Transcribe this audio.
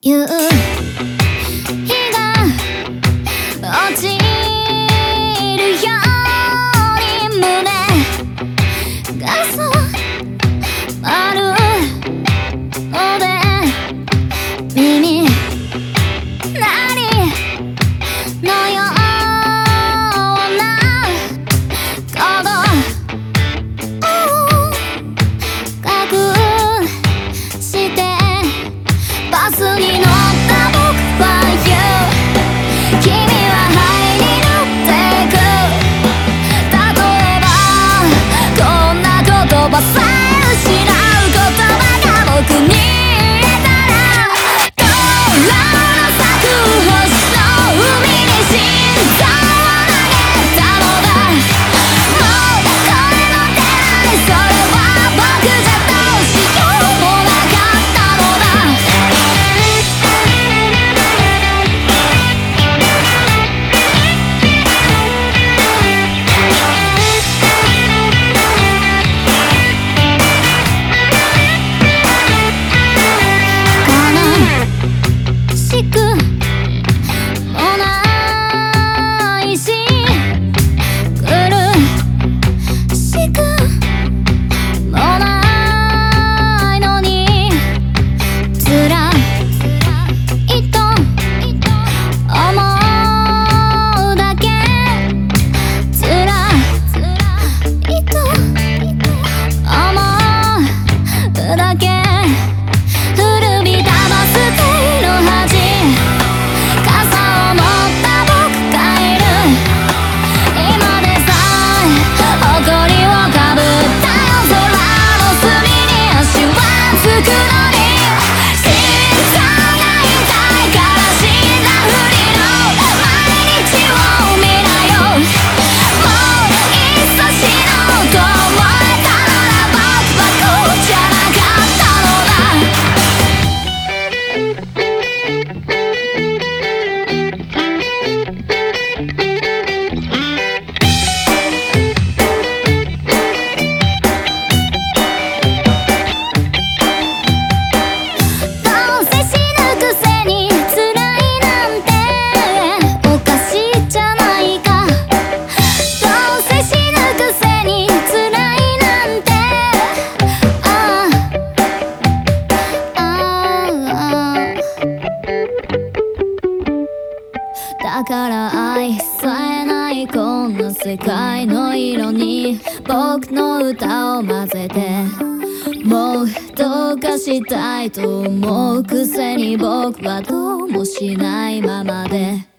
You Baba だけから愛さえないこんな世界の色に僕の歌を混ぜてもうどうかしたいと思うくせに僕はどうもしないままで。